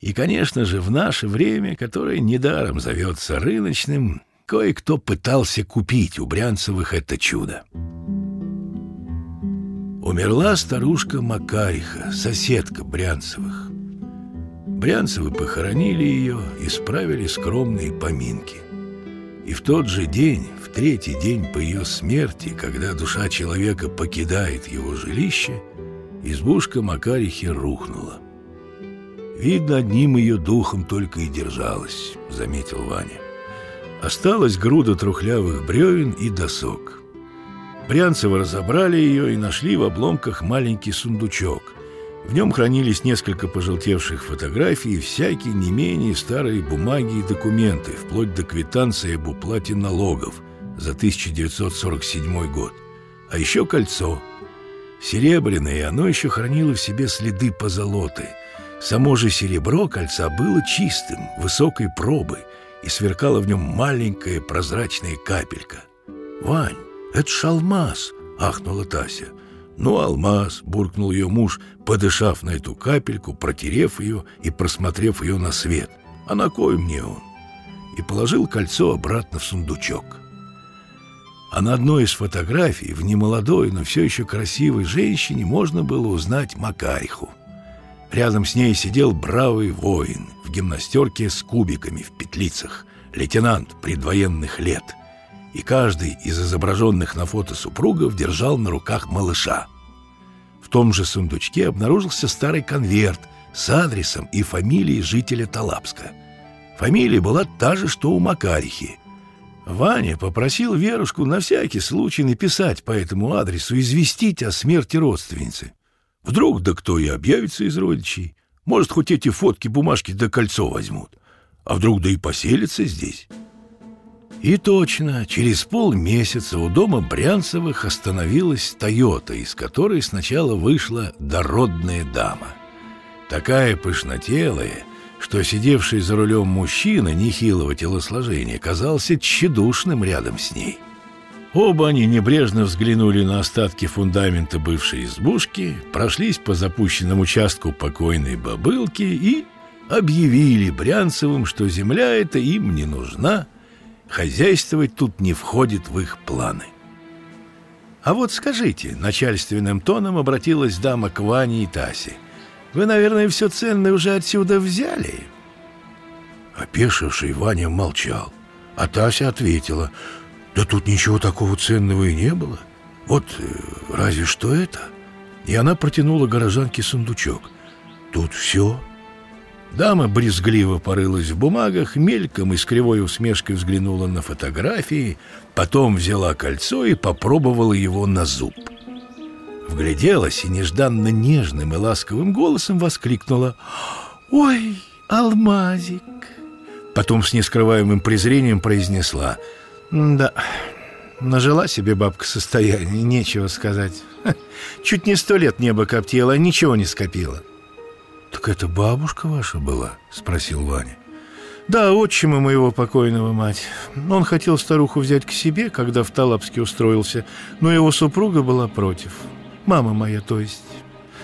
И, конечно же, в наше время, которое недаром зовется рыночным, кое-кто пытался купить у Брянцевых это чудо. Умерла старушка Макариха, соседка Брянцевых. Брянцевы похоронили ее и справили скромные поминки. И в тот же день, в третий день по ее смерти, когда душа человека покидает его жилище, избушка Макарихи рухнула. Видно, одним ее духом только и держалась, заметил Ваня. Осталась груда трухлявых бревен и досок. Брянцевы разобрали ее и нашли в обломках маленький сундучок. В нем хранились несколько пожелтевших фотографий и всякие не менее старые бумаги и документы, вплоть до квитанции об уплате налогов за 1947 год. А еще кольцо. Серебряное, оно еще хранило в себе следы позолоты – Само же серебро кольца было чистым, высокой пробы, и сверкала в нем маленькая прозрачная капелька. «Вань, это ж алмаз!» — ахнула Тася. «Ну, алмаз!» — буркнул ее муж, подышав на эту капельку, протерев ее и просмотрев ее на свет. «А на кой мне он?» И положил кольцо обратно в сундучок. А на одной из фотографий в немолодой, но все еще красивой женщине можно было узнать Макариху. Рядом с ней сидел бравый воин в гимнастерке с кубиками в петлицах, лейтенант предвоенных лет. И каждый из изображенных на фото супругов держал на руках малыша. В том же сундучке обнаружился старый конверт с адресом и фамилией жителя Талапска. Фамилия была та же, что у Макарихи. Ваня попросил Верушку на всякий случай написать по этому адресу, известить о смерти родственницы. Вдруг да кто и объявится из родичей. Может, хоть эти фотки, бумажки да кольцо возьмут. А вдруг да и поселятся здесь. И точно, через полмесяца у дома Брянцевых остановилась «Тойота», из которой сначала вышла дородная дама. Такая пышнотелая, что сидевший за рулем мужчина нехилого телосложения казался тщедушным рядом с ней. Оба они небрежно взглянули на остатки фундамента бывшей избушки, прошлись по запущенному участку покойной бобылки и объявили Брянцевым, что земля эта им не нужна, хозяйствовать тут не входит в их планы. «А вот скажите», — начальственным тоном обратилась дама к Ване и Тасе, «вы, наверное, все ценное уже отсюда взяли?» Опешивший Ваня молчал, а Тася ответила — да тут ничего такого ценного и не было. Вот э, разве что это. И она протянула горожанке сундучок. Тут все. Дама брезгливо порылась в бумагах, мельком и с кривой усмешкой взглянула на фотографии, потом взяла кольцо и попробовала его на зуб. Вгляделась и нежданно нежным и ласковым голосом воскликнула «Ой, алмазик!» Потом с нескрываемым презрением произнесла – да, нажила себе бабка состояние, нечего сказать. Чуть не сто лет небо коптило, а ничего не скопила. «Так это бабушка ваша была?» — спросил Ваня. «Да, отчима моего покойного мать. Он хотел старуху взять к себе, когда в Талапске устроился, но его супруга была против. Мама моя, то есть.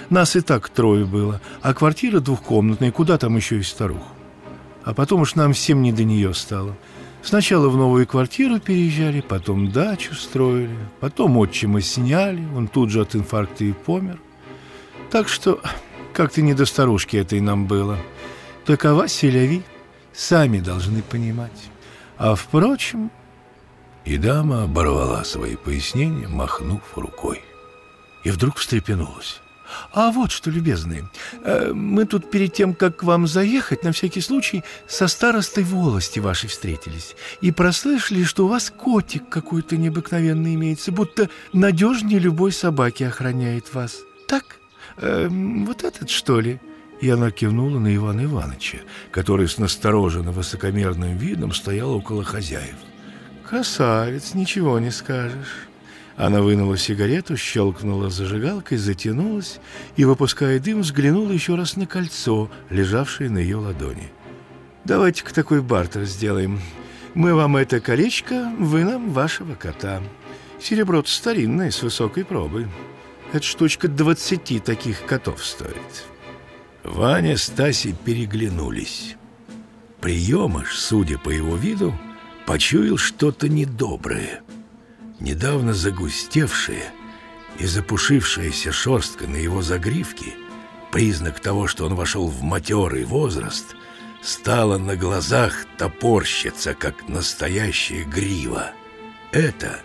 Нас и так трое было, а квартира двухкомнатная, куда там еще и старуху. А потом уж нам всем не до нее стало. Сначала в новую квартиру переезжали, потом дачу строили, потом отчима сняли, он тут же от инфаркта и помер. Так что как-то не до старушки этой нам было. Такова селяви, сами должны понимать. А впрочем... И дама оборвала свои пояснения, махнув рукой. И вдруг встрепенулась. А вот что, любезные, э, мы тут перед тем, как к вам заехать, на всякий случай со старостой волости вашей встретились и прослышали, что у вас котик какой-то необыкновенный имеется, будто надежнее любой собаки охраняет вас. Так? Э, вот этот, что ли?» И она кивнула на Ивана Ивановича, который с настороженно высокомерным видом стоял около хозяев. «Красавец, ничего не скажешь». Она вынула сигарету, щелкнула зажигалкой, затянулась и, выпуская дым, взглянула еще раз на кольцо, лежавшее на ее ладони. «Давайте-ка такой бартер сделаем. Мы вам это колечко, вы нам вашего кота. серебро старинное, с высокой пробой. Эта штучка двадцати таких котов стоит». Ваня с Тасей переглянулись. Приемыш, судя по его виду, почуял что-то недоброе. Недавно загустевшая и запушившаяся шерстка на его загривке, признак того, что он вошел в матерый возраст, стала на глазах топорщиться, как настоящая грива. Это,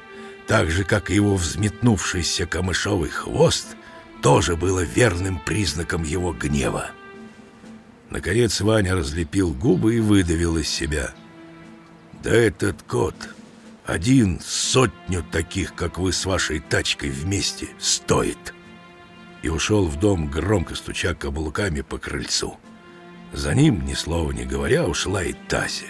так же, как и его взметнувшийся камышовый хвост, тоже было верным признаком его гнева. Наконец Ваня разлепил губы и выдавил из себя. «Да этот кот один сотню таких, как вы с вашей тачкой вместе, стоит!» И ушел в дом, громко стуча каблуками по крыльцу. За ним, ни слова не говоря, ушла и Тася,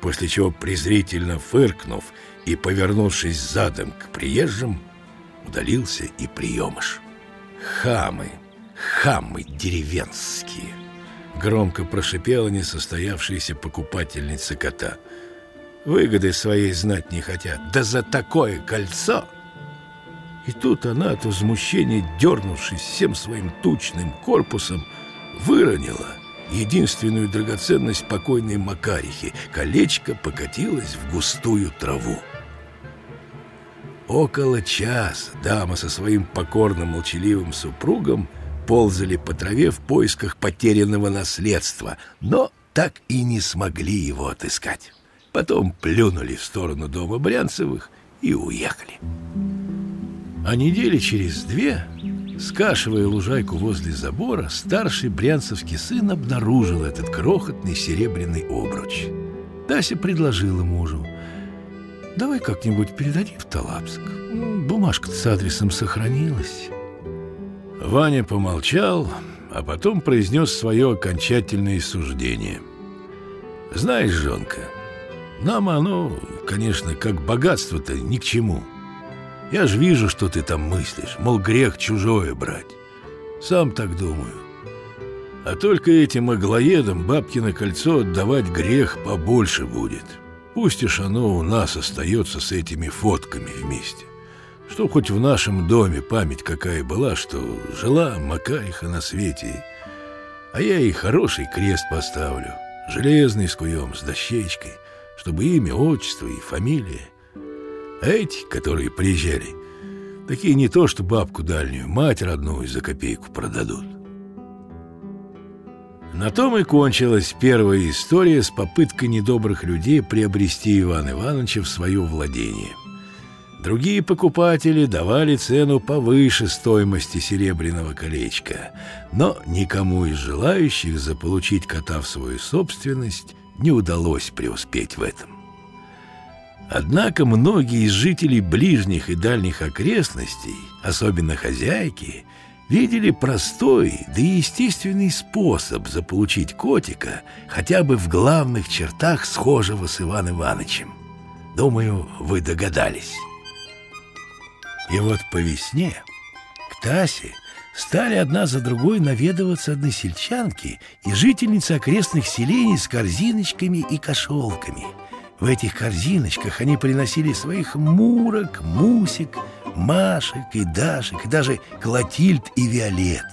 после чего, презрительно фыркнув и повернувшись задом к приезжим, удалился и приемыш. «Хамы! Хамы деревенские!» Громко прошипела несостоявшаяся покупательница кота. Выгоды своей знать не хотят. Да за такое кольцо! И тут она от возмущения, дернувшись всем своим тучным корпусом, выронила единственную драгоценность покойной Макарихи. Колечко покатилось в густую траву. Около часа дама со своим покорным молчаливым супругом ползали по траве в поисках потерянного наследства, но так и не смогли его отыскать. Потом плюнули в сторону дома Брянцевых и уехали. А недели через две, скашивая лужайку возле забора, старший брянцевский сын обнаружил этот крохотный серебряный обруч. Тася предложила мужу. «Давай как-нибудь передадим в Талапск. Бумажка с адресом сохранилась». Ваня помолчал, а потом произнес свое окончательное суждение. «Знаешь, Жонка, нам оно, конечно, как богатство-то ни к чему. Я же вижу, что ты там мыслишь, мол, грех чужое брать. Сам так думаю. А только этим аглоедам бабкино кольцо отдавать грех побольше будет. Пусть уж оно у нас остается с этими фотками вместе. Что хоть в нашем доме память какая была, что жила Макариха на свете. А я ей хороший крест поставлю, железный с куем, с дощечкой, чтобы имя, отчество и фамилия. А эти, которые приезжали, такие не то что бабку дальнюю, мать родную за копейку продадут. На том и кончилась первая история с попыткой недобрых людей приобрести Ивана Ивановича в свое владение – Другие покупатели давали цену повыше стоимости серебряного колечка, но никому из желающих заполучить кота в свою собственность не удалось преуспеть в этом. Однако многие из жителей ближних и дальних окрестностей, особенно хозяйки, видели простой, да и естественный способ заполучить котика хотя бы в главных чертах схожего с Иван Ивановичем. Думаю, вы догадались. И вот по весне к Тасе стали одна за другой наведываться односельчанки и жительницы окрестных селений с корзиночками и кошелками. В этих корзиночках они приносили своих мурок, мусик, Машек и Дашек, и даже Клотильд и Виолет.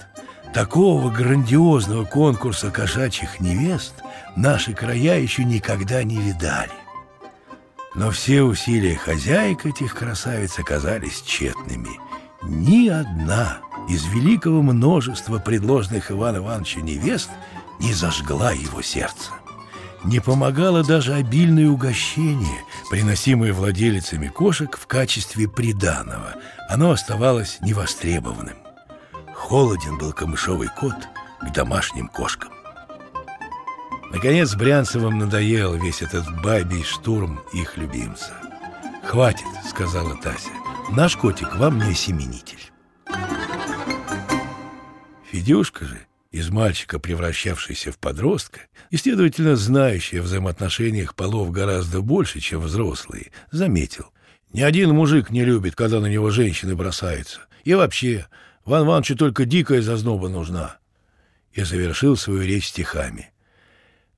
Такого грандиозного конкурса кошачьих невест наши края еще никогда не видали. Но все усилия хозяек этих красавиц оказались тщетными. Ни одна из великого множества предложенных Ивана Ивановича невест не зажгла его сердце. Не помогало даже обильное угощение, приносимое владелицами кошек в качестве приданого. Оно оставалось невостребованным. Холоден был камышовый кот к домашним кошкам. Наконец Брянцевым надоел весь этот бабий штурм их любимца. «Хватит», — сказала Тася, — «наш котик вам не осеменитель». Федюшка же, из мальчика, превращавшийся в подростка, и, следовательно, знающий о взаимоотношениях полов гораздо больше, чем взрослые, заметил. Ни один мужик не любит, когда на него женщины бросаются. И вообще, Ван Ванчу только дикая зазноба нужна. И завершил свою речь стихами.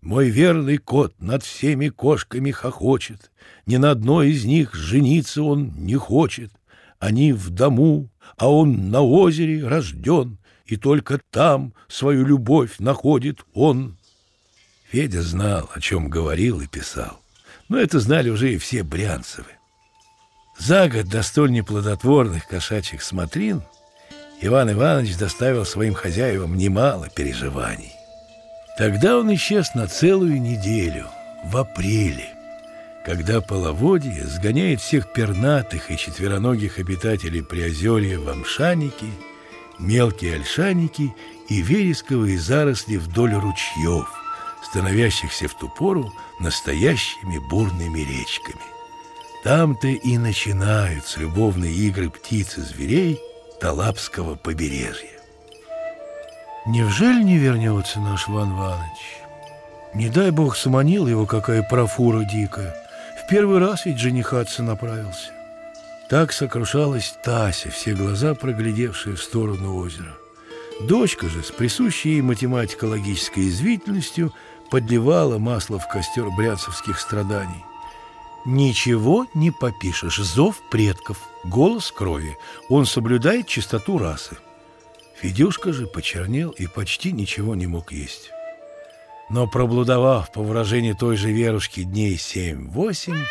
Мой верный кот над всеми кошками хохочет, Ни на одной из них жениться он не хочет. Они в дому, а он на озере рожден, и только там свою любовь находит он. Федя знал, о чем говорил и писал, но это знали уже и все Брянцевы. За год до столь неплодотворных кошачьих смотрин Иван Иванович доставил своим хозяевам немало переживаний. Тогда он исчез на целую неделю, в апреле, когда половодье сгоняет всех пернатых и четвероногих обитателей Приозерья в амшаники, мелкие ольшаники и вересковые заросли вдоль ручьев, становящихся в ту пору настоящими бурными речками. Там-то и начинаются любовные игры птиц и зверей Талапского побережья. Невжели не вернется наш Иван Иванович? Не дай бог саманил его какая профура дикая. В первый раз ведь женихаться направился. Так сокрушалась Тася, все глаза проглядевшая в сторону озера. Дочка же с присущей ей математико-логической извительностью подливала масло в костер брянцевских страданий. Ничего не попишешь. Зов предков, голос крови. Он соблюдает чистоту расы. Федюшка же почернел и почти ничего не мог есть. Но проблудовав, по выражению той же Верушки, дней семь-восемь,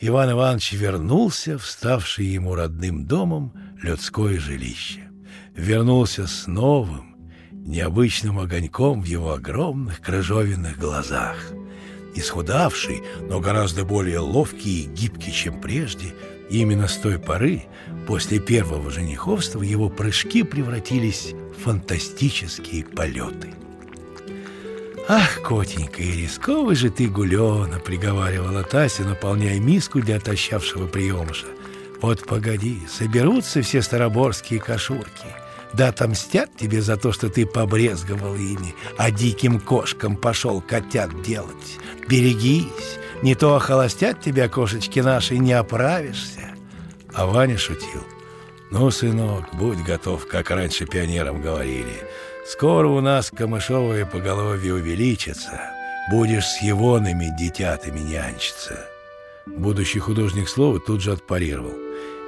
Иван Иванович вернулся в ставший ему родным домом людское жилище. Вернулся с новым, необычным огоньком в его огромных крыжовенных глазах. Исхудавший, но гораздо более ловкий и гибкий, чем прежде, именно с той поры, после первого жениховства, его прыжки превратились в фантастические полеты. «Ах, котенька, и рисковый же ты гулена!» — приговаривала Тася, наполняя миску для отощавшего приемыша. «Вот погоди, соберутся все староборские кошурки, да отомстят тебе за то, что ты побрезговал ими, а диким кошкам пошел котят делать. Берегись, не то охолостят тебя, кошечки наши, не оправишься». А Ваня шутил. «Ну, сынок, будь готов, как раньше пионерам говорили». Скоро у нас камышовое поголовье увеличится. Будешь с егоными детятами нянчиться. Будущий художник слова тут же отпарировал.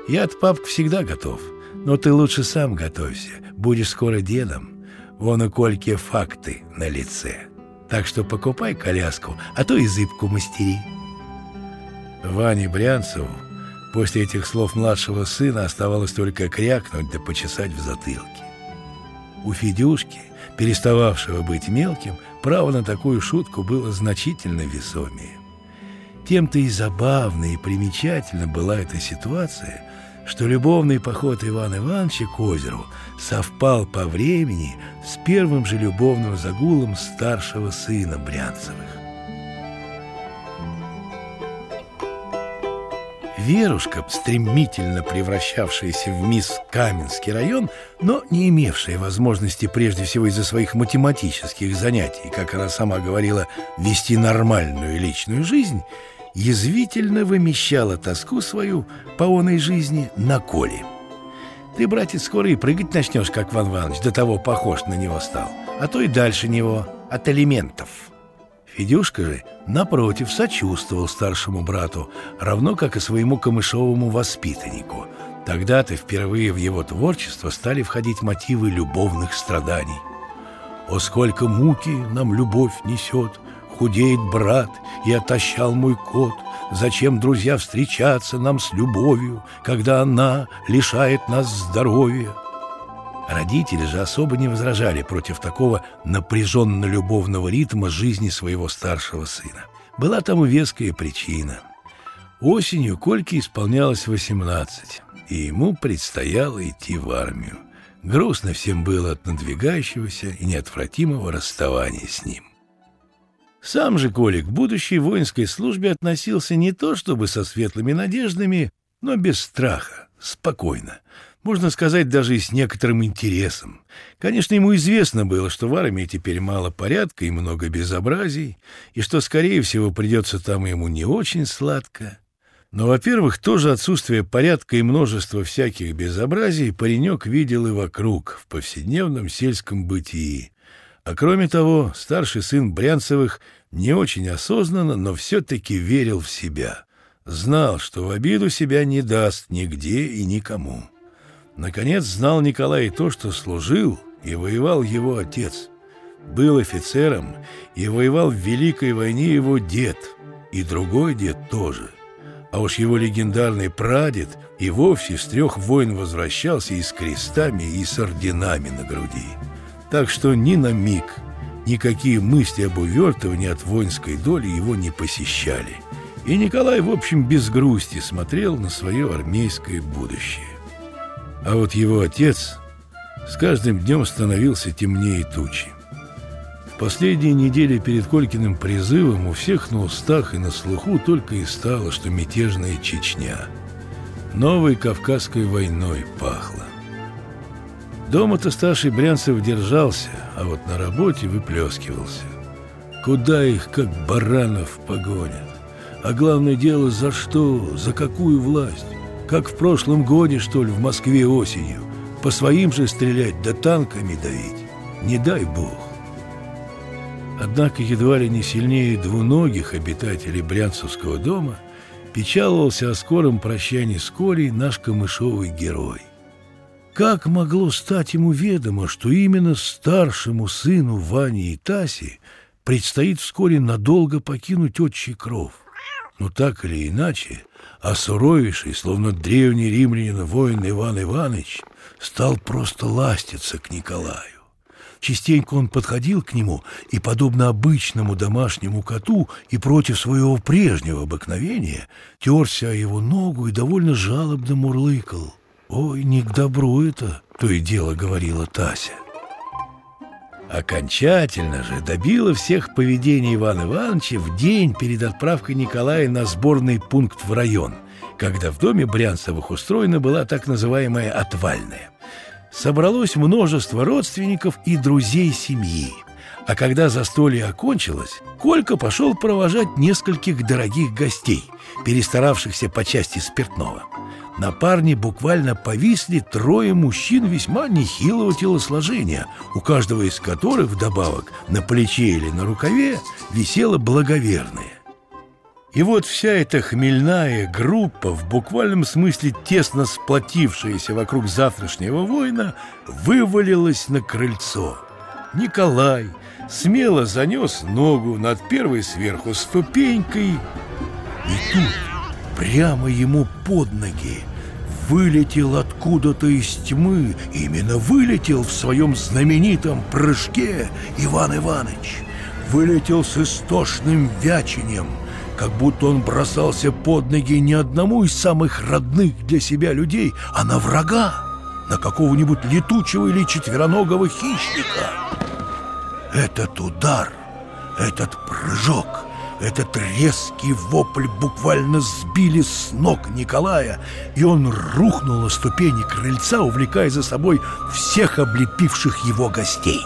Я-то, папка, всегда готов. Но ты лучше сам готовься. Будешь скоро дедом. Вон и кольки факты на лице. Так что покупай коляску, а то и зыбку мастери. Ване Брянцеву после этих слов младшего сына оставалось только крякнуть да почесать в затылке. У Федюшки, перестававшего быть мелким, право на такую шутку было значительно весомее. Тем-то и забавно и примечательно была эта ситуация, что любовный поход Ивана Ивановича к озеру совпал по времени с первым же любовным загулом старшего сына Брянцевых. Верушка, стремительно превращавшаяся в мисс Каменский район, но не имевшая возможности прежде всего из-за своих математических занятий, как она сама говорила, вести нормальную личную жизнь, язвительно вымещала тоску свою по оной жизни на Коле. Ты, братец, скоро и прыгать начнешь, как Ван Иванович, до того похож на него стал, а то и дальше него, от элементов». Федюшка же, напротив, сочувствовал старшему брату, равно как и своему камышовому воспитаннику. Тогда-то впервые в его творчество стали входить мотивы любовных страданий. «О, сколько муки нам любовь несет! Худеет брат, и отощал мой кот! Зачем, друзья, встречаться нам с любовью, когда она лишает нас здоровья?» Родители же особо не возражали против такого напряженно-любовного ритма жизни своего старшего сына. Была тому веская причина. Осенью Кольке исполнялось 18, и ему предстояло идти в армию. Грустно всем было от надвигающегося и неотвратимого расставания с ним. Сам же Колик к будущей воинской службе относился не то чтобы со светлыми надеждами, но без страха, спокойно – можно сказать, даже и с некоторым интересом. Конечно, ему известно было, что в армии теперь мало порядка и много безобразий, и что, скорее всего, придется там ему не очень сладко. Но, во-первых, тоже отсутствие порядка и множество всяких безобразий паренек видел и вокруг, в повседневном сельском бытии. А кроме того, старший сын Брянцевых не очень осознанно, но все-таки верил в себя. Знал, что в обиду себя не даст нигде и никому. Наконец знал Николай и то, что служил и воевал его отец. Был офицером и воевал в Великой войне его дед, и другой дед тоже. А уж его легендарный прадед и вовсе с трех войн возвращался и с крестами, и с орденами на груди. Так что ни на миг никакие мысли об увертывании от воинской доли его не посещали. И Николай, в общем, без грусти смотрел на свое армейское будущее. А вот его отец с каждым днем становился темнее тучи. В последние недели перед Колькиным призывом у всех на устах и на слуху только и стало, что мятежная Чечня. Новой Кавказской войной пахло. Дома-то старший Брянцев держался, а вот на работе выплескивался. Куда их, как баранов, погонят? А главное дело, за что, за какую власть? Как в прошлом годе, что ли, в Москве осенью. По своим же стрелять, да танками давить. Не дай бог. Однако едва ли не сильнее двуногих обитателей Брянцевского дома печаловался о скором прощании с Колей наш камышовый герой. Как могло стать ему ведомо, что именно старшему сыну Вани и Таси предстоит вскоре надолго покинуть отчий кров? Но так или иначе, а суровейший, словно древний римлянин воин Иван Иванович, стал просто ластиться к Николаю. Частенько он подходил к нему и, подобно обычному домашнему коту и против своего прежнего обыкновения, терся о его ногу и довольно жалобно мурлыкал. «Ой, не к добру это!» — то и дело говорила Тася. Окончательно же добило всех поведение Ивана Ивановича в день перед отправкой Николая на сборный пункт в район, когда в доме Брянцевых устроена была так называемая «отвальная». Собралось множество родственников и друзей семьи. А когда застолье окончилось, Колька пошел провожать нескольких дорогих гостей, перестаравшихся по части спиртного – на парне буквально повисли трое мужчин весьма нехилого телосложения, у каждого из которых вдобавок на плече или на рукаве висела благоверная. И вот вся эта хмельная группа, в буквальном смысле тесно сплотившаяся вокруг завтрашнего воина, вывалилась на крыльцо. Николай смело занес ногу над первой сверху ступенькой, и тут прямо ему под ноги вылетел откуда-то из тьмы, именно вылетел в своем знаменитом прыжке Иван Иванович. Вылетел с истошным вячением, как будто он бросался под ноги не одному из самых родных для себя людей, а на врага, на какого-нибудь летучего или четвероногого хищника. Этот удар, этот прыжок — этот резкий вопль буквально сбили с ног Николая, и он рухнул на ступени крыльца, увлекая за собой всех облепивших его гостей.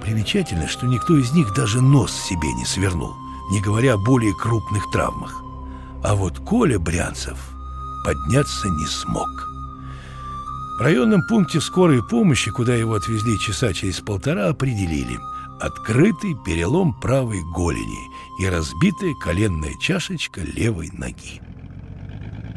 Примечательно, что никто из них даже нос себе не свернул, не говоря о более крупных травмах. А вот Коля Брянцев подняться не смог. В районном пункте скорой помощи, куда его отвезли часа через полтора, определили – открытый перелом правой голени и разбитая коленная чашечка левой ноги.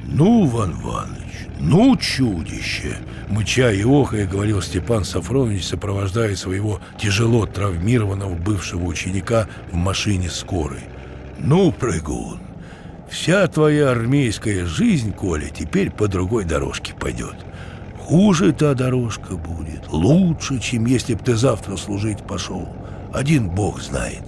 «Ну, Ван Иванович, ну, чудище!» Мыча и охая, говорил Степан Сафронович, сопровождая своего тяжело травмированного бывшего ученика в машине скорой. «Ну, прыгун, вся твоя армейская жизнь, Коля, теперь по другой дорожке пойдет. Хуже та дорожка будет, лучше, чем если б ты завтра служить пошел один бог знает.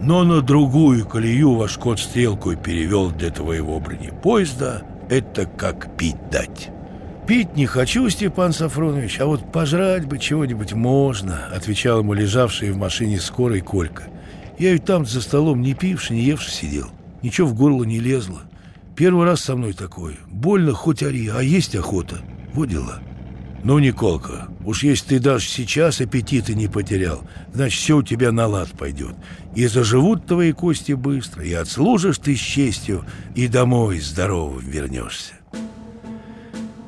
Но на другую колею ваш кот стрелку перевел для твоего бронепоезда. Это как пить дать. «Пить не хочу, Степан Сафронович, а вот пожрать бы чего-нибудь можно», отвечал ему лежавший в машине скорой Колька. «Я ведь там за столом не пивший, не евший сидел. Ничего в горло не лезло. Первый раз со мной такое. Больно хоть ори, а есть охота. Вот дела». «Ну, Николка, уж если ты даже сейчас аппетита не потерял, значит, все у тебя на лад пойдет. И заживут твои кости быстро, и отслужишь ты с честью, и домой здоровым вернешься».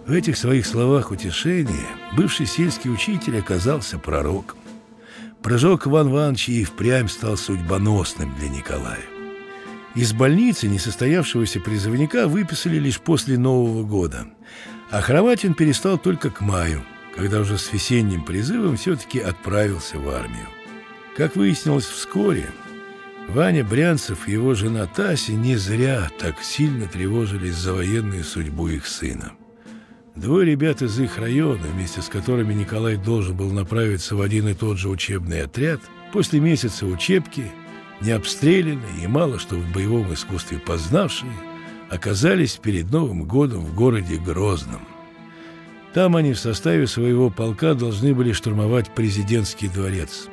В этих своих словах утешения бывший сельский учитель оказался пророком. Прыжок Иван Ивановича и впрямь стал судьбоносным для Николая. Из больницы несостоявшегося призывника выписали лишь после Нового года – а хромать он перестал только к маю, когда уже с весенним призывом все-таки отправился в армию. Как выяснилось вскоре, Ваня Брянцев и его жена Тася не зря так сильно тревожились за военную судьбу их сына. Двое ребят из их района, вместе с которыми Николай должен был направиться в один и тот же учебный отряд, после месяца учебки, не обстрелянные и мало что в боевом искусстве познавшие, оказались перед Новым годом в городе Грозном. Там они в составе своего полка должны были штурмовать президентский дворец.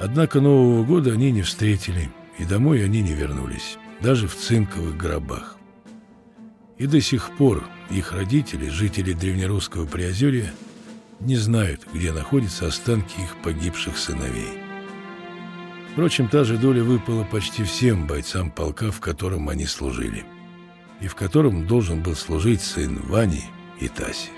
Однако Нового года они не встретили, и домой они не вернулись, даже в цинковых гробах. И до сих пор их родители, жители древнерусского Приозерья, не знают, где находятся останки их погибших сыновей. Впрочем, та же доля выпала почти всем бойцам полка, в котором они служили, и в котором должен был служить сын Вани и Таси.